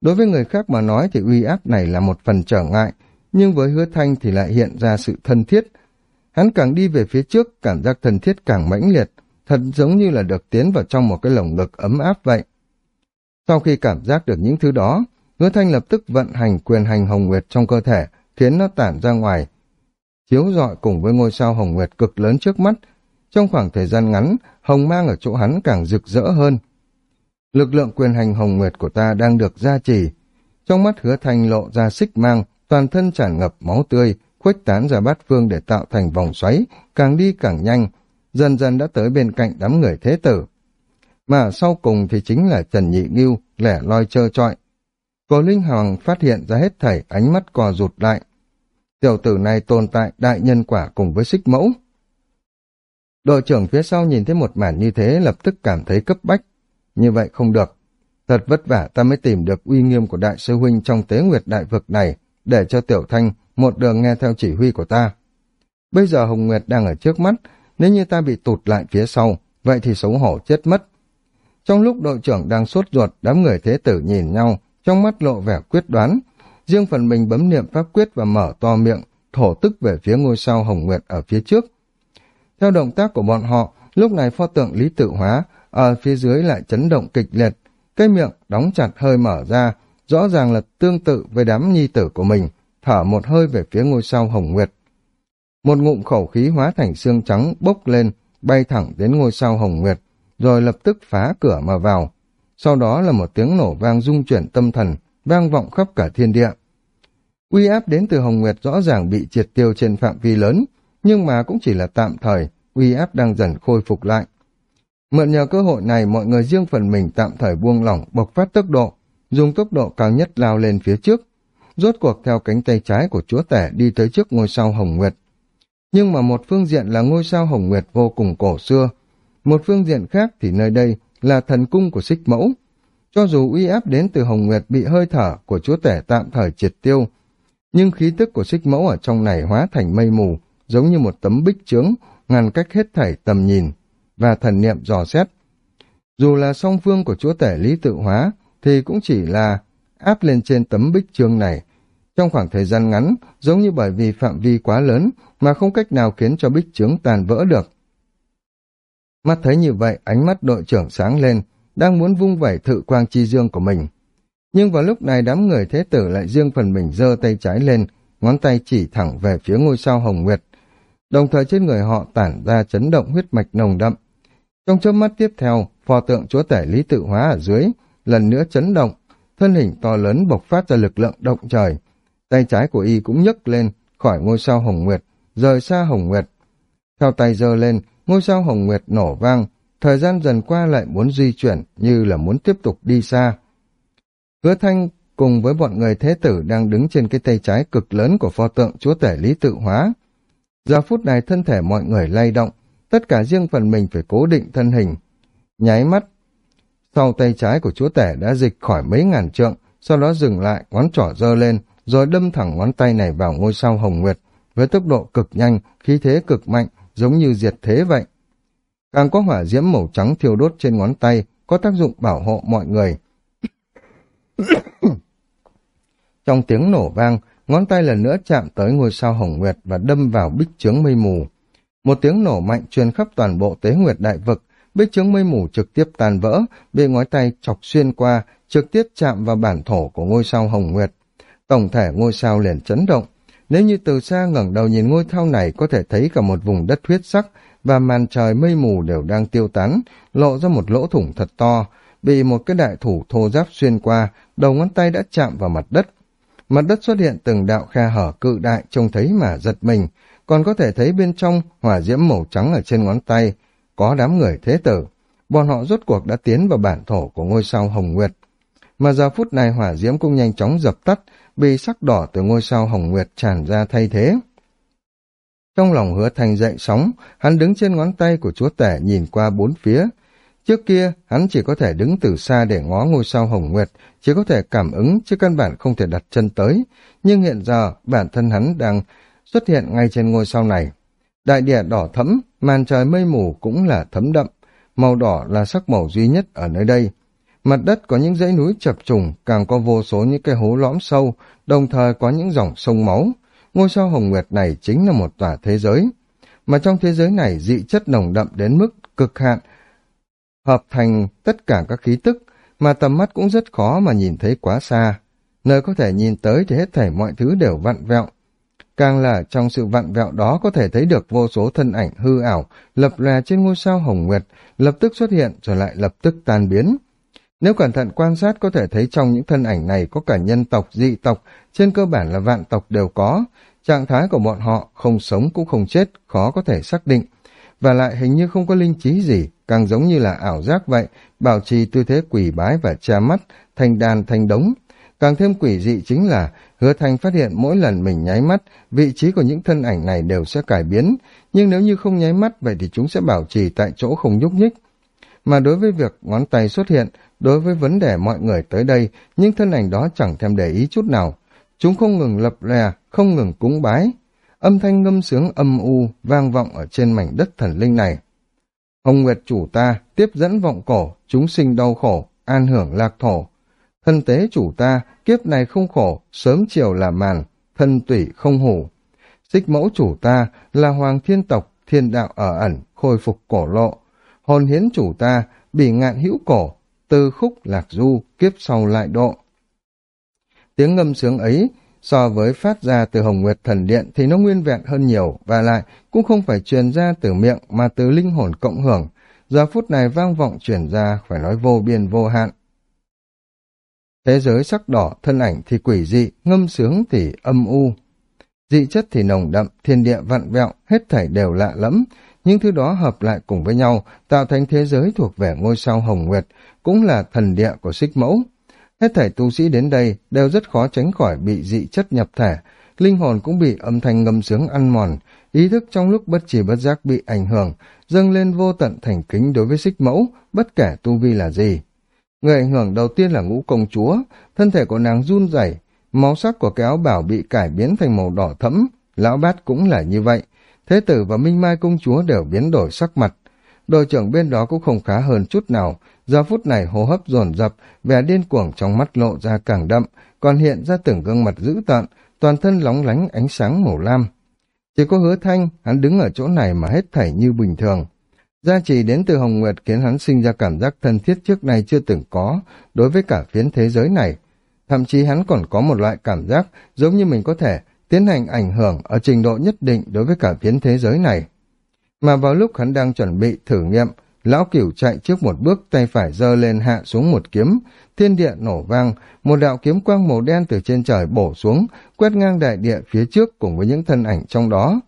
Đối với người khác mà nói thì uy áp này là một phần trở ngại, nhưng với hứa thanh thì lại hiện ra sự thân thiết. Hắn càng đi về phía trước, cảm giác thân thiết càng mãnh liệt, thật giống như là được tiến vào trong một cái lồng ngực ấm áp vậy. Sau khi cảm giác được những thứ đó, hứa thanh lập tức vận hành quyền hành hồng nguyệt trong cơ thể, khiến nó tản ra ngoài, chiếu rọi cùng với ngôi sao hồng nguyệt cực lớn trước mắt. Trong khoảng thời gian ngắn, hồng mang ở chỗ hắn càng rực rỡ hơn. Lực lượng quyền hành hồng nguyệt của ta đang được gia trì. Trong mắt hứa thành lộ ra xích mang, toàn thân tràn ngập máu tươi, khuếch tán ra bát phương để tạo thành vòng xoáy, càng đi càng nhanh, dần dần đã tới bên cạnh đám người thế tử. Mà sau cùng thì chính là Trần Nhị Nghiêu, lẻ loi trơ trọi. Cổ Linh Hoàng phát hiện ra hết thảy ánh mắt cò rụt lại, tiểu tử này tồn tại đại nhân quả cùng với xích mẫu. Đội trưởng phía sau nhìn thấy một màn như thế lập tức cảm thấy cấp bách. Như vậy không được. Thật vất vả ta mới tìm được uy nghiêm của đại sư huynh trong tế nguyệt đại vực này để cho tiểu thanh một đường nghe theo chỉ huy của ta. Bây giờ Hồng Nguyệt đang ở trước mắt, nếu như ta bị tụt lại phía sau, vậy thì xấu hổ chết mất. Trong lúc đội trưởng đang sốt ruột, đám người thế tử nhìn nhau, trong mắt lộ vẻ quyết đoán, riêng phần mình bấm niệm pháp quyết và mở to miệng, thổ tức về phía ngôi sao Hồng Nguyệt ở phía trước. Theo động tác của bọn họ, lúc này pho tượng lý tự hóa, ở phía dưới lại chấn động kịch liệt, cái miệng đóng chặt hơi mở ra, rõ ràng là tương tự với đám nhi tử của mình, thở một hơi về phía ngôi sao Hồng Nguyệt. Một ngụm khẩu khí hóa thành xương trắng bốc lên, bay thẳng đến ngôi sao Hồng Nguyệt, rồi lập tức phá cửa mà vào. Sau đó là một tiếng nổ vang rung chuyển tâm thần, vang vọng khắp cả thiên địa. Uy áp đến từ Hồng Nguyệt rõ ràng bị triệt tiêu trên phạm vi lớn, nhưng mà cũng chỉ là tạm thời, uy áp đang dần khôi phục lại. Mượn nhờ cơ hội này, mọi người riêng phần mình tạm thời buông lỏng, bộc phát tốc độ, dùng tốc độ cao nhất lao lên phía trước. Rốt cuộc theo cánh tay trái của chúa tể đi tới trước ngôi sao Hồng Nguyệt. Nhưng mà một phương diện là ngôi sao Hồng Nguyệt vô cùng cổ xưa, một phương diện khác thì nơi đây là thần cung của xích mẫu. Cho dù uy áp đến từ Hồng Nguyệt bị hơi thở của chúa tể tạm thời triệt tiêu, nhưng khí tức của xích mẫu ở trong này hóa thành mây mù, giống như một tấm bích trướng, ngăn cách hết thảy tầm nhìn và thần niệm dò xét. Dù là song phương của chúa tể lý tự hóa, thì cũng chỉ là áp lên trên tấm bích trương này. Trong khoảng thời gian ngắn, giống như bởi vì phạm vi quá lớn mà không cách nào khiến cho bích trướng tàn vỡ được. Mắt thấy như vậy, ánh mắt đội trưởng sáng lên, đang muốn vung vẩy thự quang chi dương của mình. Nhưng vào lúc này đám người thế tử lại riêng phần mình giơ tay trái lên, ngón tay chỉ thẳng về phía ngôi sao hồng nguyệt. Đồng thời trên người họ tản ra chấn động huyết mạch nồng đậm. Trong chớp mắt tiếp theo, pho tượng chúa tể lý tự hóa ở dưới, lần nữa chấn động, thân hình to lớn bộc phát ra lực lượng động trời. Tay trái của y cũng nhấc lên khỏi ngôi sao hồng nguyệt, rời xa hồng nguyệt. Theo tay giơ lên, ngôi sao hồng nguyệt nổ vang, thời gian dần qua lại muốn di chuyển như là muốn tiếp tục đi xa. Hứa Thanh cùng với bọn người thế tử đang đứng trên cái tay trái cực lớn của pho tượng chúa tể lý tự hóa. Giờ phút này thân thể mọi người lay động, tất cả riêng phần mình phải cố định thân hình. Nháy mắt, sau tay trái của chúa tể đã dịch khỏi mấy ngàn trượng, sau đó dừng lại, ngón trỏ dơ lên, rồi đâm thẳng ngón tay này vào ngôi sao hồng nguyệt, với tốc độ cực nhanh, khí thế cực mạnh, giống như diệt thế vậy. Càng có hỏa diễm màu trắng thiêu đốt trên ngón tay, có tác dụng bảo hộ mọi người. Trong tiếng nổ vang, ngón tay lần nữa chạm tới ngôi sao hồng nguyệt và đâm vào bích chướng mây mù. Một tiếng nổ mạnh truyền khắp toàn bộ tế nguyệt đại vực, bích chướng mây mù trực tiếp tan vỡ, bị ngón tay chọc xuyên qua, trực tiếp chạm vào bản thổ của ngôi sao hồng nguyệt. Tổng thể ngôi sao liền chấn động. Nếu như từ xa ngẩng đầu nhìn ngôi sao này có thể thấy cả một vùng đất huyết sắc và màn trời mây mù đều đang tiêu tán, lộ ra một lỗ thủng thật to, bị một cái đại thủ thô giáp xuyên qua, đầu ngón tay đã chạm vào mặt đất. Mặt đất xuất hiện từng đạo khe hở cự đại trông thấy mà giật mình, còn có thể thấy bên trong hỏa diễm màu trắng ở trên ngón tay, có đám người thế tử. Bọn họ rốt cuộc đã tiến vào bản thổ của ngôi sao Hồng Nguyệt. Mà giờ phút này hỏa diễm cũng nhanh chóng dập tắt, bị sắc đỏ từ ngôi sao Hồng Nguyệt tràn ra thay thế. Trong lòng hứa thành dậy sóng, hắn đứng trên ngón tay của chúa tể nhìn qua bốn phía, Trước kia, hắn chỉ có thể đứng từ xa để ngó ngôi sao hồng nguyệt, chỉ có thể cảm ứng chứ căn bản không thể đặt chân tới. Nhưng hiện giờ, bản thân hắn đang xuất hiện ngay trên ngôi sao này. Đại địa đỏ thẫm, màn trời mây mù cũng là thấm đậm, màu đỏ là sắc màu duy nhất ở nơi đây. Mặt đất có những dãy núi chập trùng, càng có vô số những cái hố lõm sâu, đồng thời có những dòng sông máu. Ngôi sao hồng nguyệt này chính là một tòa thế giới. Mà trong thế giới này dị chất nồng đậm đến mức cực hạn, hợp thành tất cả các khí tức, mà tầm mắt cũng rất khó mà nhìn thấy quá xa. Nơi có thể nhìn tới thì hết thảy mọi thứ đều vặn vẹo. Càng là trong sự vặn vẹo đó có thể thấy được vô số thân ảnh hư ảo, lập lè trên ngôi sao hồng nguyệt, lập tức xuất hiện rồi lại lập tức tan biến. Nếu cẩn thận quan sát có thể thấy trong những thân ảnh này có cả nhân tộc, dị tộc, trên cơ bản là vạn tộc đều có. Trạng thái của bọn họ không sống cũng không chết, khó có thể xác định. Và lại hình như không có linh trí gì, càng giống như là ảo giác vậy, bảo trì tư thế quỷ bái và che mắt, thành đàn thành đống. Càng thêm quỷ dị chính là hứa thành phát hiện mỗi lần mình nháy mắt, vị trí của những thân ảnh này đều sẽ cải biến, nhưng nếu như không nháy mắt vậy thì chúng sẽ bảo trì tại chỗ không nhúc nhích. Mà đối với việc ngón tay xuất hiện, đối với vấn đề mọi người tới đây, những thân ảnh đó chẳng thèm để ý chút nào. Chúng không ngừng lập lè, không ngừng cúng bái. Âm thanh ngâm sướng âm u vang vọng ở trên mảnh đất thần linh này. Hồng Nguyệt chủ ta, tiếp dẫn vọng cổ, chúng sinh đau khổ, an hưởng lạc thổ. Thân tế chủ ta, kiếp này không khổ, sớm chiều là màn, thân tủy không hủ. Xích mẫu chủ ta là hoàng thiên tộc, thiên đạo ở ẩn, khôi phục cổ lộ. Hồn hiến chủ ta, bỉ ngạn hữu cổ, tư khúc lạc du, kiếp sau lại độ. Tiếng ngâm sướng ấy so với phát ra từ Hồng Nguyệt Thần Điện thì nó nguyên vẹn hơn nhiều và lại cũng không phải truyền ra từ miệng mà từ linh hồn cộng hưởng. Giờ phút này vang vọng truyền ra phải nói vô biên vô hạn. Thế giới sắc đỏ, thân ảnh thì quỷ dị, ngâm sướng thì âm u. Dị chất thì nồng đậm, thiên địa vặn vẹo, hết thảy đều lạ lẫm, những thứ đó hợp lại cùng với nhau, tạo thành thế giới thuộc về ngôi sao Hồng Nguyệt, cũng là thần địa của xích mẫu. Hết thảy tu sĩ đến đây đều rất khó tránh khỏi bị dị chất nhập thể, linh hồn cũng bị âm thanh ngâm sướng ăn mòn, ý thức trong lúc bất trì bất giác bị ảnh hưởng, dâng lên vô tận thành kính đối với xích mẫu, bất kể tu vi là gì. Người ảnh hưởng đầu tiên là ngũ công chúa, thân thể của nàng run rẩy, máu sắc của cái áo bảo bị cải biến thành màu đỏ thẫm, lão bát cũng là như vậy. Thế tử và Minh Mai công chúa đều biến đổi sắc mặt. Đội trưởng bên đó cũng không khá hơn chút nào, giờ phút này hô hấp dồn dập, vẻ điên cuồng trong mắt lộ ra càng đậm, còn hiện ra từng gương mặt dữ tợn, toàn thân lóng lánh ánh sáng màu lam. Chỉ có hứa thanh, hắn đứng ở chỗ này mà hết thảy như bình thường. Gia trì đến từ Hồng Nguyệt khiến hắn sinh ra cảm giác thân thiết trước nay chưa từng có đối với cả phiến thế giới này. Thậm chí hắn còn có một loại cảm giác giống như mình có thể tiến hành ảnh hưởng ở trình độ nhất định đối với cả phiến thế giới này. Mà vào lúc hắn đang chuẩn bị thử nghiệm, lão cửu chạy trước một bước tay phải giơ lên hạ xuống một kiếm, thiên địa nổ vang, một đạo kiếm quang màu đen từ trên trời bổ xuống, quét ngang đại địa phía trước cùng với những thân ảnh trong đó.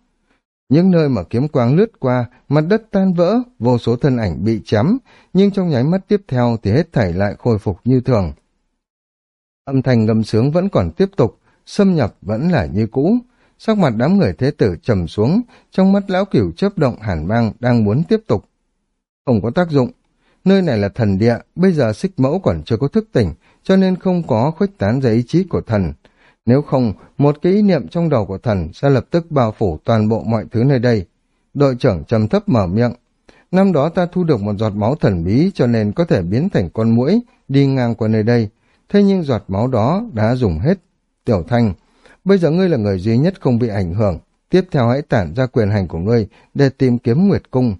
Những nơi mà kiếm quang lướt qua, mặt đất tan vỡ, vô số thân ảnh bị chém, nhưng trong nháy mắt tiếp theo thì hết thảy lại khôi phục như thường. Âm thanh ngâm sướng vẫn còn tiếp tục, xâm nhập vẫn là như cũ. Sắc mặt đám người thế tử trầm xuống, trong mắt lão cửu chớp động hàn băng đang muốn tiếp tục. Không có tác dụng. Nơi này là thần địa, bây giờ xích mẫu còn chưa có thức tỉnh, cho nên không có khuếch tán ra ý chí của thần. Nếu không, một cái ý niệm trong đầu của thần sẽ lập tức bao phủ toàn bộ mọi thứ nơi đây. Đội trưởng trầm thấp mở miệng. Năm đó ta thu được một giọt máu thần bí cho nên có thể biến thành con muỗi đi ngang qua nơi đây. Thế nhưng giọt máu đó đã dùng hết. Tiểu Thanh, bây giờ ngươi là người duy nhất không bị ảnh hưởng. Tiếp theo hãy tản ra quyền hành của ngươi để tìm kiếm Nguyệt Cung.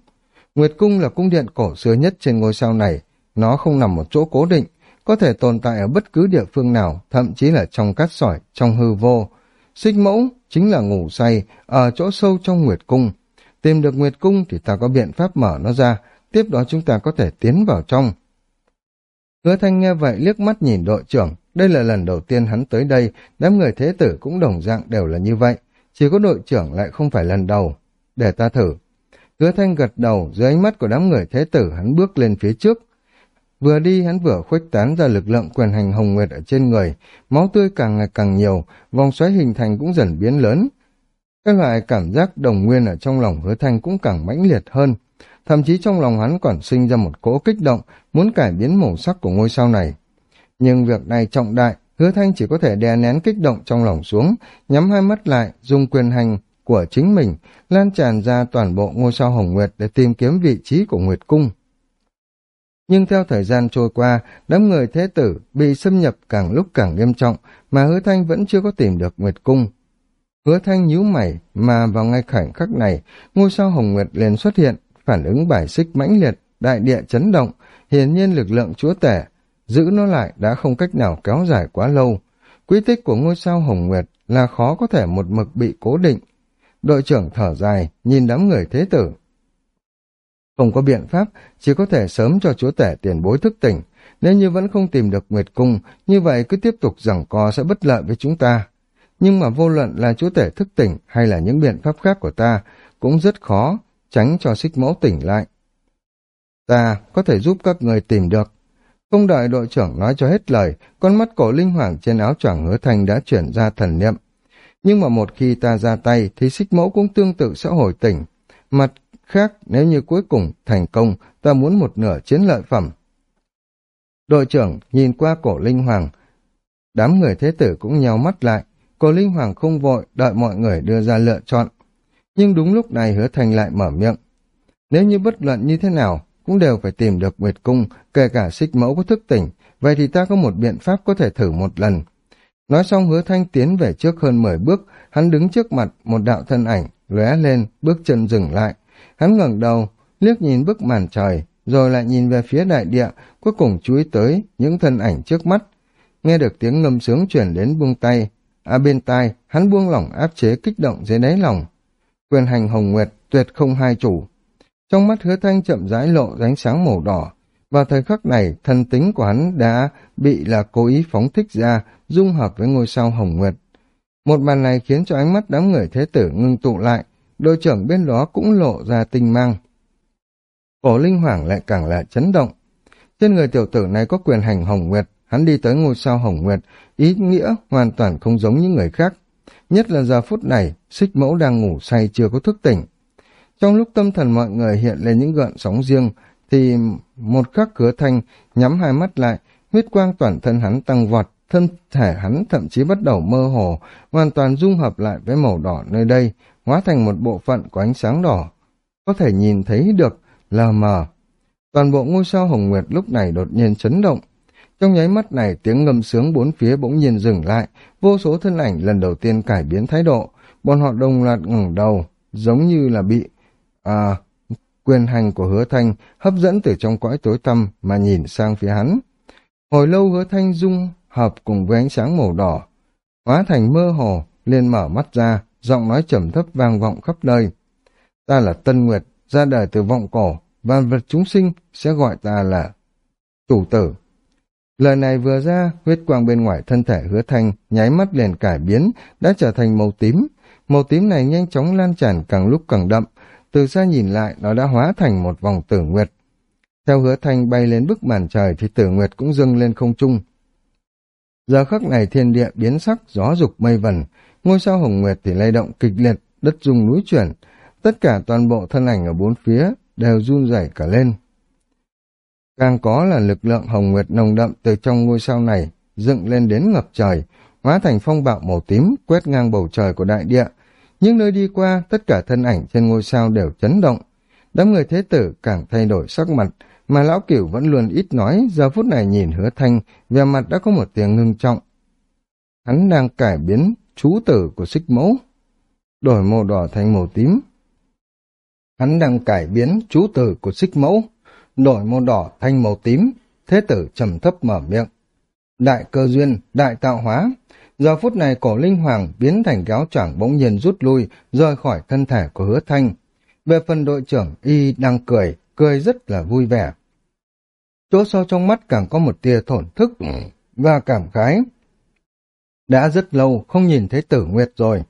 Nguyệt Cung là cung điện cổ xưa nhất trên ngôi sao này. Nó không nằm một chỗ cố định, có thể tồn tại ở bất cứ địa phương nào, thậm chí là trong cát sỏi, trong hư vô. Xích mẫu chính là ngủ say ở chỗ sâu trong Nguyệt Cung. Tìm được Nguyệt Cung thì ta có biện pháp mở nó ra, tiếp đó chúng ta có thể tiến vào trong. Hứa Thanh nghe vậy liếc mắt nhìn đội trưởng, đây là lần đầu tiên hắn tới đây, đám người thế tử cũng đồng dạng đều là như vậy, chỉ có đội trưởng lại không phải lần đầu. Để ta thử. Hứa Thanh gật đầu, dưới ánh mắt của đám người thế tử hắn bước lên phía trước, Vừa đi hắn vừa khuếch tán ra lực lượng quyền hành hồng nguyệt ở trên người, máu tươi càng ngày càng nhiều, vòng xoáy hình thành cũng dần biến lớn. Các loại cảm giác đồng nguyên ở trong lòng hứa thanh cũng càng mãnh liệt hơn, thậm chí trong lòng hắn còn sinh ra một cỗ kích động, muốn cải biến màu sắc của ngôi sao này. Nhưng việc này trọng đại, hứa thanh chỉ có thể đè nén kích động trong lòng xuống, nhắm hai mắt lại, dùng quyền hành của chính mình, lan tràn ra toàn bộ ngôi sao hồng nguyệt để tìm kiếm vị trí của Nguyệt Cung. Nhưng theo thời gian trôi qua, đám người thế tử bị xâm nhập càng lúc càng nghiêm trọng, mà hứa thanh vẫn chưa có tìm được Nguyệt Cung. Hứa thanh nhíu mày, mà vào ngay khoảnh khắc này, ngôi sao Hồng Nguyệt liền xuất hiện, phản ứng bài xích mãnh liệt, đại địa chấn động, hiển nhiên lực lượng chúa tể, giữ nó lại đã không cách nào kéo dài quá lâu. Quy tích của ngôi sao Hồng Nguyệt là khó có thể một mực bị cố định. Đội trưởng thở dài, nhìn đám người thế tử. Không có biện pháp, chỉ có thể sớm cho chúa tể tiền bối thức tỉnh. Nếu như vẫn không tìm được Nguyệt Cung, như vậy cứ tiếp tục rằng co sẽ bất lợi với chúng ta. Nhưng mà vô luận là chúa tể thức tỉnh hay là những biện pháp khác của ta, cũng rất khó tránh cho xích mẫu tỉnh lại. Ta có thể giúp các người tìm được. Không đợi đội trưởng nói cho hết lời, con mắt cổ linh hoàng trên áo choàng hứa thành đã chuyển ra thần niệm. Nhưng mà một khi ta ra tay thì xích mẫu cũng tương tự sẽ hồi tỉnh. Mặt Khác, nếu như cuối cùng thành công, ta muốn một nửa chiến lợi phẩm. Đội trưởng nhìn qua cổ linh hoàng. Đám người thế tử cũng nhau mắt lại. Cổ linh hoàng không vội, đợi mọi người đưa ra lựa chọn. Nhưng đúng lúc này hứa thành lại mở miệng. Nếu như bất luận như thế nào, cũng đều phải tìm được Nguyệt Cung, kể cả xích mẫu có thức tỉnh, vậy thì ta có một biện pháp có thể thử một lần. Nói xong hứa thanh tiến về trước hơn 10 bước, hắn đứng trước mặt một đạo thân ảnh, lóe lên, bước chân dừng lại. Hắn ngẩng đầu, liếc nhìn bức màn trời, rồi lại nhìn về phía đại địa, cuối cùng chú ý tới những thân ảnh trước mắt. Nghe được tiếng ngâm sướng chuyển đến buông tay, à bên tai, hắn buông lỏng áp chế kích động dưới đáy lòng. Quyền hành hồng nguyệt, tuyệt không hai chủ. Trong mắt hứa thanh chậm rãi lộ ánh sáng màu đỏ. Vào thời khắc này, thần tính của hắn đã bị là cố ý phóng thích ra, dung hợp với ngôi sao hồng nguyệt. Một màn này khiến cho ánh mắt đám người thế tử ngưng tụ lại, đội trưởng bên đó cũng lộ ra tinh mang. Cổ linh hoàng lại càng là chấn động. Trên người tiểu tử này có quyền hành hồng nguyệt, hắn đi tới ngôi sao hồng nguyệt, ý nghĩa hoàn toàn không giống những người khác. Nhất là giờ phút này, xích mẫu đang ngủ say chưa có thức tỉnh. Trong lúc tâm thần mọi người hiện lên những gợn sóng riêng, thì một khắc cửa thanh nhắm hai mắt lại, huyết quang toàn thân hắn tăng vọt, thân thể hắn thậm chí bắt đầu mơ hồ, hoàn toàn dung hợp lại với màu đỏ nơi đây, hóa thành một bộ phận của ánh sáng đỏ. Có thể nhìn thấy được, lờ mờ. Toàn bộ ngôi sao hồng nguyệt lúc này đột nhiên chấn động. Trong nháy mắt này tiếng ngâm sướng bốn phía bỗng nhiên dừng lại, vô số thân ảnh lần đầu tiên cải biến thái độ, bọn họ đồng loạt ngẩng đầu, giống như là bị à, quyền hành của hứa thanh hấp dẫn từ trong cõi tối tăm mà nhìn sang phía hắn. Hồi lâu hứa thanh dung hợp cùng với ánh sáng màu đỏ, hóa thành mơ hồ, liền mở mắt ra, giọng nói trầm thấp vang vọng khắp nơi. Ta là Tân Nguyệt, ra đời từ vọng cổ, và vật chúng sinh sẽ gọi ta là chủ tử. Lời này vừa ra, huyết quang bên ngoài thân thể hứa thanh nháy mắt liền cải biến, đã trở thành màu tím. Màu tím này nhanh chóng lan tràn càng lúc càng đậm, từ xa nhìn lại nó đã hóa thành một vòng tử nguyệt. Theo hứa thanh bay lên bức màn trời thì tử nguyệt cũng dâng lên không trung. Giờ khắc này thiên địa biến sắc, gió dục mây vần, ngôi sao hồng nguyệt thì lay động kịch liệt, đất rung núi chuyển. Tất cả toàn bộ thân ảnh ở bốn phía đều run rẩy cả lên. Càng có là lực lượng hồng nguyệt nồng đậm từ trong ngôi sao này, dựng lên đến ngập trời, hóa thành phong bạo màu tím, quét ngang bầu trời của đại địa. những nơi đi qua, tất cả thân ảnh trên ngôi sao đều chấn động. Đám người thế tử càng thay đổi sắc mặt, mà lão cửu vẫn luôn ít nói, giờ phút này nhìn hứa thanh, về mặt đã có một tiếng ngưng trọng. Hắn đang cải biến chú tử của xích mẫu, đổi màu đỏ thành màu tím. Hắn đang cải biến chú tử của xích mẫu, đổi màu đỏ thành màu tím, thế tử trầm thấp mở miệng. Đại cơ duyên, đại tạo hóa. Giờ phút này cổ linh hoàng biến thành kéo choảng bỗng nhiên rút lui, rời khỏi thân thể của hứa thanh. Về phần đội trưởng, y đang cười, cười rất là vui vẻ. Chỗ sâu trong mắt càng có một tia thổn thức và cảm khái. Đã rất lâu không nhìn thấy tử nguyệt rồi.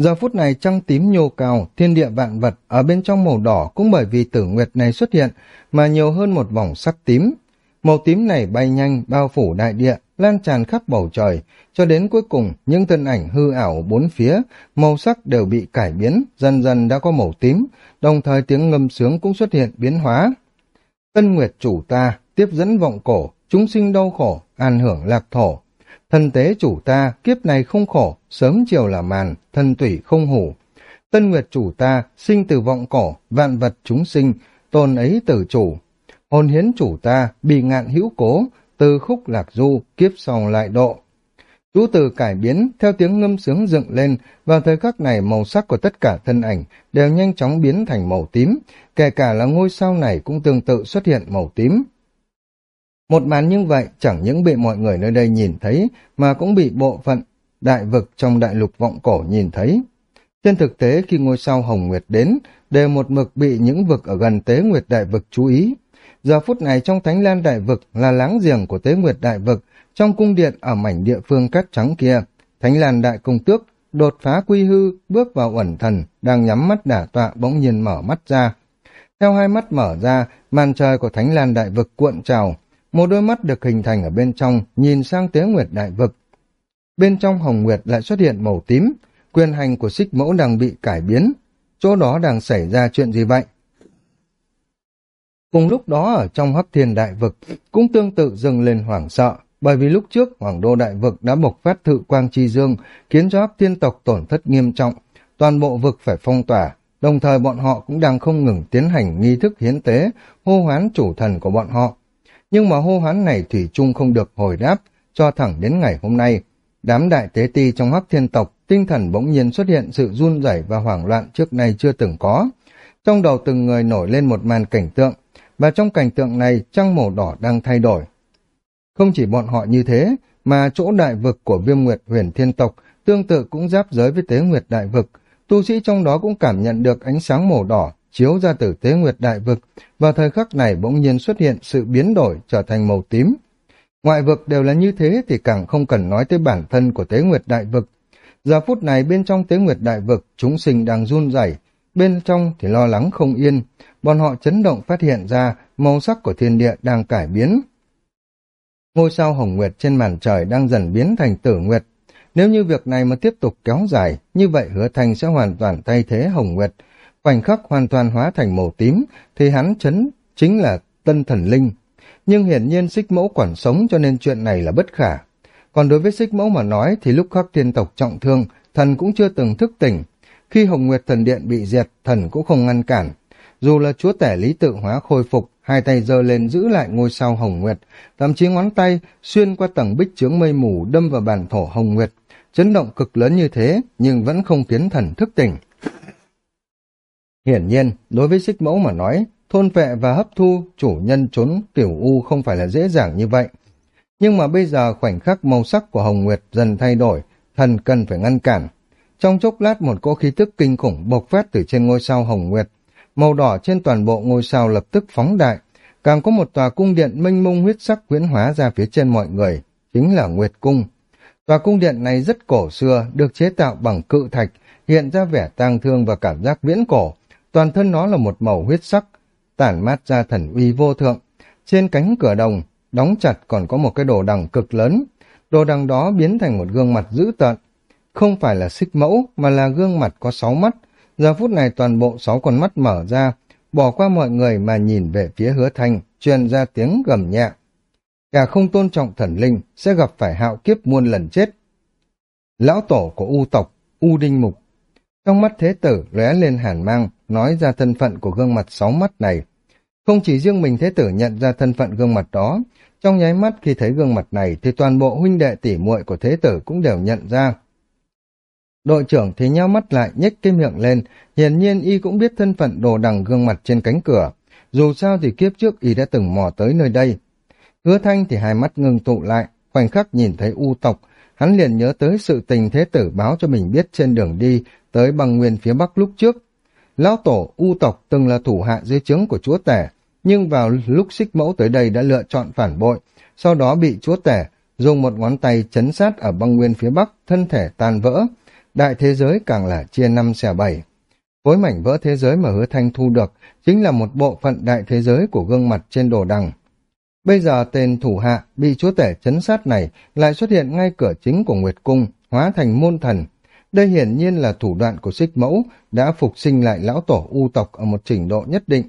Giờ phút này trăng tím nhô cao, thiên địa vạn vật ở bên trong màu đỏ cũng bởi vì tử nguyệt này xuất hiện mà nhiều hơn một vòng sắc tím. Màu tím này bay nhanh, bao phủ đại địa, lan tràn khắp bầu trời, cho đến cuối cùng những thân ảnh hư ảo bốn phía, màu sắc đều bị cải biến, dần dần đã có màu tím, đồng thời tiếng ngâm sướng cũng xuất hiện biến hóa. Tân Nguyệt chủ ta, tiếp dẫn vọng cổ, chúng sinh đau khổ, an hưởng lạc thổ. Thân tế chủ ta, kiếp này không khổ, sớm chiều là màn, thân tủy không hủ. Tân Nguyệt chủ ta, sinh từ vọng cổ, vạn vật chúng sinh, tôn ấy tử chủ. Hồn hiến chủ ta, bị ngạn hữu cố, từ khúc lạc du, kiếp sau lại độ. Chú từ cải biến, theo tiếng ngâm sướng dựng lên, vào thời khắc này màu sắc của tất cả thân ảnh đều nhanh chóng biến thành màu tím, kể cả là ngôi sao này cũng tương tự xuất hiện màu tím. Một màn như vậy chẳng những bị mọi người nơi đây nhìn thấy, mà cũng bị bộ phận đại vực trong đại lục vọng cổ nhìn thấy. Trên thực tế khi ngôi sao Hồng Nguyệt đến, đều một mực bị những vực ở gần Tế Nguyệt Đại Vực chú ý. Giờ phút này trong Thánh Lan Đại Vực là láng giềng của Tế Nguyệt Đại Vực, trong cung điện ở mảnh địa phương cát trắng kia, Thánh Lan Đại Công Tước đột phá quy hư, bước vào ẩn thần, đang nhắm mắt đả tọa bỗng nhiên mở mắt ra. Theo hai mắt mở ra, màn trời của Thánh Lan Đại Vực cuộn trào, một đôi mắt được hình thành ở bên trong, nhìn sang Tế Nguyệt Đại Vực. Bên trong Hồng Nguyệt lại xuất hiện màu tím, quyền hành của xích mẫu đang bị cải biến. Chỗ đó đang xảy ra chuyện gì vậy? Cùng lúc đó ở trong hấp thiên đại vực cũng tương tự dâng lên hoảng sợ, bởi vì lúc trước hoàng đô đại vực đã bộc phát thự quang chi dương, khiến cho hấp thiên tộc tổn thất nghiêm trọng, toàn bộ vực phải phong tỏa, đồng thời bọn họ cũng đang không ngừng tiến hành nghi thức hiến tế, hô hoán chủ thần của bọn họ. Nhưng mà hô hoán này thủy chung không được hồi đáp, cho thẳng đến ngày hôm nay. Đám đại tế ti trong hắc thiên tộc, tinh thần bỗng nhiên xuất hiện sự run rẩy và hoảng loạn trước nay chưa từng có. Trong đầu từng người nổi lên một màn cảnh tượng, và trong cảnh tượng này trăng màu đỏ đang thay đổi. Không chỉ bọn họ như thế, mà chỗ đại vực của viêm nguyệt huyền thiên tộc tương tự cũng giáp giới với tế nguyệt đại vực, tu sĩ trong đó cũng cảm nhận được ánh sáng màu đỏ chiếu ra từ tế nguyệt đại vực, và thời khắc này bỗng nhiên xuất hiện sự biến đổi trở thành màu tím. Ngoại vực đều là như thế thì càng không cần nói tới bản thân của tế nguyệt đại vực. Giờ phút này bên trong tế nguyệt đại vực, chúng sinh đang run rẩy bên trong thì lo lắng không yên, bọn họ chấn động phát hiện ra màu sắc của thiên địa đang cải biến. Ngôi sao hồng nguyệt trên màn trời đang dần biến thành tử nguyệt. Nếu như việc này mà tiếp tục kéo dài, như vậy hứa thành sẽ hoàn toàn thay thế hồng nguyệt. Khoảnh khắc hoàn toàn hóa thành màu tím, thì hắn chấn chính là tân thần linh. Nhưng hiển nhiên xích mẫu quản sống cho nên chuyện này là bất khả. Còn đối với xích mẫu mà nói thì lúc khắc thiên tộc trọng thương, thần cũng chưa từng thức tỉnh. Khi Hồng Nguyệt Thần Điện bị diệt, thần cũng không ngăn cản. Dù là chúa tể lý tự hóa khôi phục, hai tay giơ lên giữ lại ngôi sao Hồng Nguyệt, thậm chí ngón tay xuyên qua tầng bích chướng mây mù đâm vào bản thổ Hồng Nguyệt. Chấn động cực lớn như thế, nhưng vẫn không khiến thần thức tỉnh. Hiển nhiên, đối với xích mẫu mà nói, thôn vệ và hấp thu chủ nhân trốn tiểu u không phải là dễ dàng như vậy. Nhưng mà bây giờ khoảnh khắc màu sắc của Hồng Nguyệt dần thay đổi, thần cần phải ngăn cản. Trong chốc lát một cỗ khí tức kinh khủng bộc phát từ trên ngôi sao Hồng Nguyệt. Màu đỏ trên toàn bộ ngôi sao lập tức phóng đại. Càng có một tòa cung điện mênh mông huyết sắc huyễn hóa ra phía trên mọi người, chính là Nguyệt Cung. Tòa cung điện này rất cổ xưa, được chế tạo bằng cự thạch, hiện ra vẻ tang thương và cảm giác viễn cổ. Toàn thân nó là một màu huyết sắc, tản mát ra thần uy vô thượng. Trên cánh cửa đồng, đóng chặt còn có một cái đồ đằng cực lớn. Đồ đằng đó biến thành một gương mặt dữ tợn. Không phải là xích mẫu, mà là gương mặt có sáu mắt. Giờ phút này toàn bộ sáu con mắt mở ra, bỏ qua mọi người mà nhìn về phía hứa thanh, truyền ra tiếng gầm nhẹ. Cả không tôn trọng thần linh sẽ gặp phải hạo kiếp muôn lần chết. Lão tổ của U tộc, U Đinh Mục. Trong mắt thế tử lóe lên hàn mang, nói ra thân phận của gương mặt sáu mắt này. Không chỉ riêng mình thế tử nhận ra thân phận gương mặt đó, trong nháy mắt khi thấy gương mặt này thì toàn bộ huynh đệ tỷ muội của thế tử cũng đều nhận ra. Đội trưởng thì nhau mắt lại nhếch cái miệng lên, hiển nhiên y cũng biết thân phận đồ đằng gương mặt trên cánh cửa. Dù sao thì kiếp trước y đã từng mò tới nơi đây. Hứa thanh thì hai mắt ngưng tụ lại, khoảnh khắc nhìn thấy u tộc, hắn liền nhớ tới sự tình thế tử báo cho mình biết trên đường đi tới bằng nguyên phía bắc lúc trước. Lão tổ u tộc từng là thủ hạ dưới trướng của chúa tể, nhưng vào lúc xích mẫu tới đây đã lựa chọn phản bội, sau đó bị chúa tể dùng một ngón tay chấn sát ở băng nguyên phía bắc, thân thể tan vỡ. Đại thế giới càng là chia năm xẻ bảy. Khối mảnh vỡ thế giới mà hứa thanh thu được chính là một bộ phận đại thế giới của gương mặt trên đồ đằng. Bây giờ tên thủ hạ bị chúa tể chấn sát này lại xuất hiện ngay cửa chính của Nguyệt Cung, hóa thành môn thần. Đây hiển nhiên là thủ đoạn của xích mẫu đã phục sinh lại lão tổ u tộc ở một trình độ nhất định.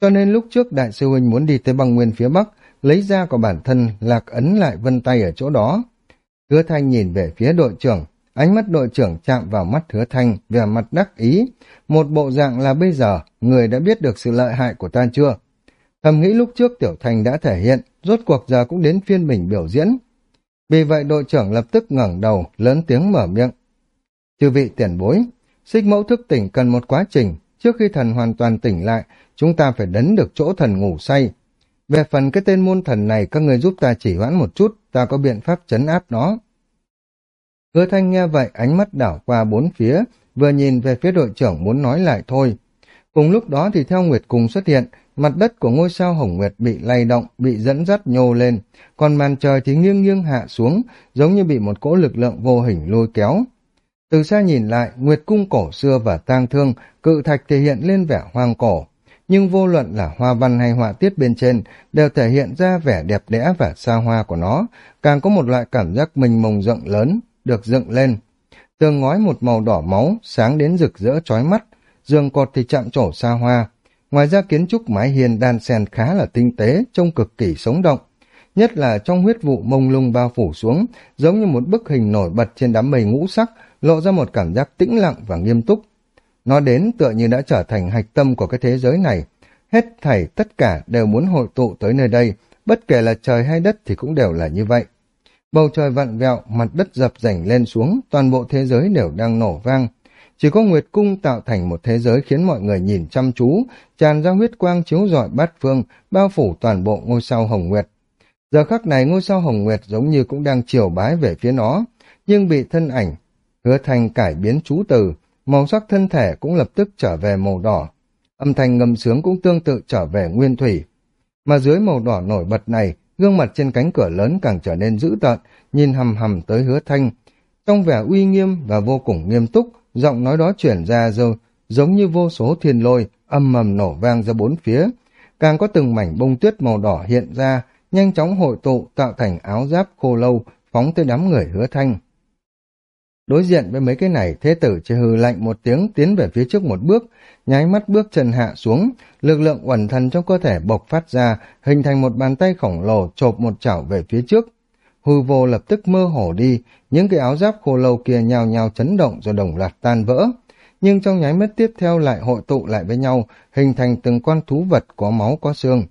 Cho nên lúc trước đại sư huynh muốn đi tới băng nguyên phía bắc, lấy ra của bản thân lạc ấn lại vân tay ở chỗ đó. Hứa thanh nhìn về phía đội trưởng, ánh mắt đội trưởng chạm vào mắt hứa thanh, về mặt đắc ý. Một bộ dạng là bây giờ, người đã biết được sự lợi hại của ta chưa? Thầm nghĩ lúc trước Tiểu Thành đã thể hiện, rốt cuộc giờ cũng đến phiên mình biểu diễn. Vì vậy đội trưởng lập tức ngẩng đầu, lớn tiếng mở miệng. Chư vị tiền bối, xích mẫu thức tỉnh cần một quá trình, trước khi thần hoàn toàn tỉnh lại, chúng ta phải đấn được chỗ thần ngủ say. Về phần cái tên môn thần này, các người giúp ta chỉ hoãn một chút, ta có biện pháp chấn áp nó. Hứa thanh nghe vậy, ánh mắt đảo qua bốn phía, vừa nhìn về phía đội trưởng muốn nói lại thôi. Cùng lúc đó thì theo Nguyệt Cùng xuất hiện, mặt đất của ngôi sao Hồng Nguyệt bị lay động, bị dẫn dắt nhô lên, còn màn trời thì nghiêng nghiêng hạ xuống, giống như bị một cỗ lực lượng vô hình lôi kéo. Từ xa nhìn lại, Nguyệt Cung cổ xưa và tang thương, cự thạch thể hiện lên vẻ hoang cổ. Nhưng vô luận là hoa văn hay họa tiết bên trên đều thể hiện ra vẻ đẹp đẽ và xa hoa của nó, càng có một loại cảm giác mình mông rộng lớn, được dựng lên. Tường ngói một màu đỏ máu, sáng đến rực rỡ chói mắt, giường cột thì chạm trổ xa hoa. Ngoài ra kiến trúc mái hiền đan sen khá là tinh tế, trông cực kỳ sống động. Nhất là trong huyết vụ mông lung bao phủ xuống, giống như một bức hình nổi bật trên đám mây ngũ sắc, lộ ra một cảm giác tĩnh lặng và nghiêm túc. Nó đến tựa như đã trở thành hạch tâm của cái thế giới này. Hết thảy tất cả đều muốn hội tụ tới nơi đây, bất kể là trời hay đất thì cũng đều là như vậy. Bầu trời vặn vẹo, mặt đất dập dành lên xuống, toàn bộ thế giới đều đang nổ vang. Chỉ có Nguyệt Cung tạo thành một thế giới khiến mọi người nhìn chăm chú, tràn ra huyết quang chiếu rọi bát phương, bao phủ toàn bộ ngôi sao Hồng Nguyệt. Giờ khắc này ngôi sao Hồng Nguyệt giống như cũng đang chiều bái về phía nó, nhưng bị thân ảnh Hứa thanh cải biến chú từ, màu sắc thân thể cũng lập tức trở về màu đỏ. Âm thanh ngâm sướng cũng tương tự trở về nguyên thủy. Mà dưới màu đỏ nổi bật này, gương mặt trên cánh cửa lớn càng trở nên dữ tợn, nhìn hầm hầm tới hứa thanh. Trong vẻ uy nghiêm và vô cùng nghiêm túc, giọng nói đó chuyển ra rồi, giống như vô số thiên lôi, âm mầm nổ vang ra bốn phía. Càng có từng mảnh bông tuyết màu đỏ hiện ra, nhanh chóng hội tụ tạo thành áo giáp khô lâu, phóng tới đám người hứa thanh. Đối diện với mấy cái này, thế tử chỉ hừ lạnh một tiếng tiến về phía trước một bước, nháy mắt bước chân hạ xuống, lực lượng uẩn thần trong cơ thể bộc phát ra, hình thành một bàn tay khổng lồ chộp một chảo về phía trước. Hư vô lập tức mơ hồ đi, những cái áo giáp khô lâu kia nhào nhào chấn động rồi đồng loạt tan vỡ. Nhưng trong nháy mắt tiếp theo lại hội tụ lại với nhau, hình thành từng con thú vật có máu có xương.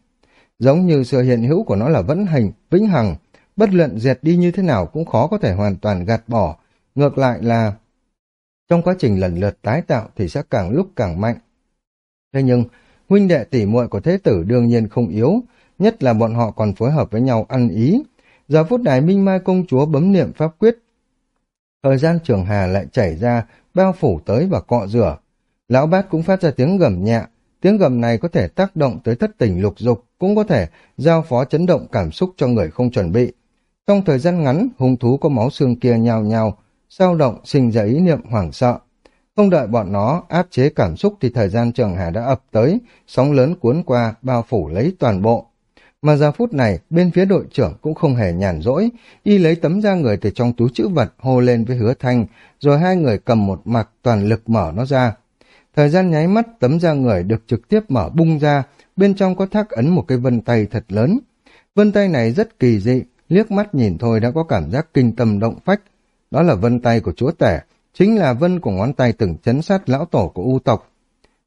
Giống như sự hiện hữu của nó là vẫn hình, vĩnh hằng, bất luận diệt đi như thế nào cũng khó có thể hoàn toàn gạt bỏ, Ngược lại là trong quá trình lần lượt tái tạo thì sẽ càng lúc càng mạnh. Thế nhưng, huynh đệ tỷ muội của thế tử đương nhiên không yếu, nhất là bọn họ còn phối hợp với nhau ăn ý. Giờ phút này Minh Mai công chúa bấm niệm pháp quyết. Thời gian trường hà lại chảy ra, bao phủ tới và cọ rửa. Lão bát cũng phát ra tiếng gầm nhẹ, tiếng gầm này có thể tác động tới thất tình lục dục, cũng có thể giao phó chấn động cảm xúc cho người không chuẩn bị. Trong thời gian ngắn, hung thú có máu xương kia nhào nhào, sao động sinh ra ý niệm hoảng sợ. Không đợi bọn nó áp chế cảm xúc thì thời gian trường hà đã ập tới, sóng lớn cuốn qua, bao phủ lấy toàn bộ. Mà giờ phút này, bên phía đội trưởng cũng không hề nhàn rỗi, y lấy tấm da người từ trong túi chữ vật hô lên với hứa thanh, rồi hai người cầm một mặt toàn lực mở nó ra. Thời gian nháy mắt tấm da người được trực tiếp mở bung ra, bên trong có thác ấn một cái vân tay thật lớn. Vân tay này rất kỳ dị, liếc mắt nhìn thôi đã có cảm giác kinh tâm động phách, đó là vân tay của chúa tể, chính là vân của ngón tay từng chấn sát lão tổ của u tộc.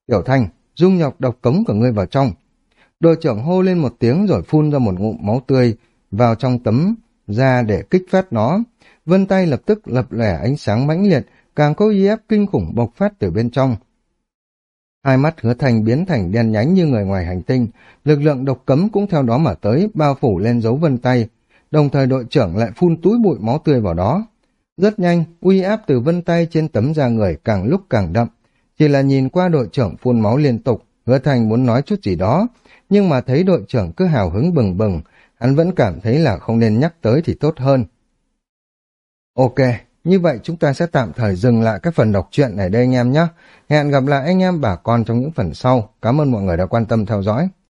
Tiểu thanh, dung nhọc độc cống của ngươi vào trong. Đội trưởng hô lên một tiếng rồi phun ra một ngụm máu tươi vào trong tấm ra để kích phát nó. Vân tay lập tức lập lẻ ánh sáng mãnh liệt, càng có uy ép kinh khủng bộc phát từ bên trong. Hai mắt hứa thành biến thành đen nhánh như người ngoài hành tinh, lực lượng độc cấm cũng theo đó mà tới, bao phủ lên dấu vân tay. Đồng thời đội trưởng lại phun túi bụi máu tươi vào đó. Rất nhanh, uy áp từ vân tay trên tấm da người càng lúc càng đậm. Chỉ là nhìn qua đội trưởng phun máu liên tục, hứa thành muốn nói chút gì đó, nhưng mà thấy đội trưởng cứ hào hứng bừng bừng, hắn vẫn cảm thấy là không nên nhắc tới thì tốt hơn. Ok, như vậy chúng ta sẽ tạm thời dừng lại các phần đọc truyện này đây anh em nhé. Hẹn gặp lại anh em bà con trong những phần sau. Cảm ơn mọi người đã quan tâm theo dõi.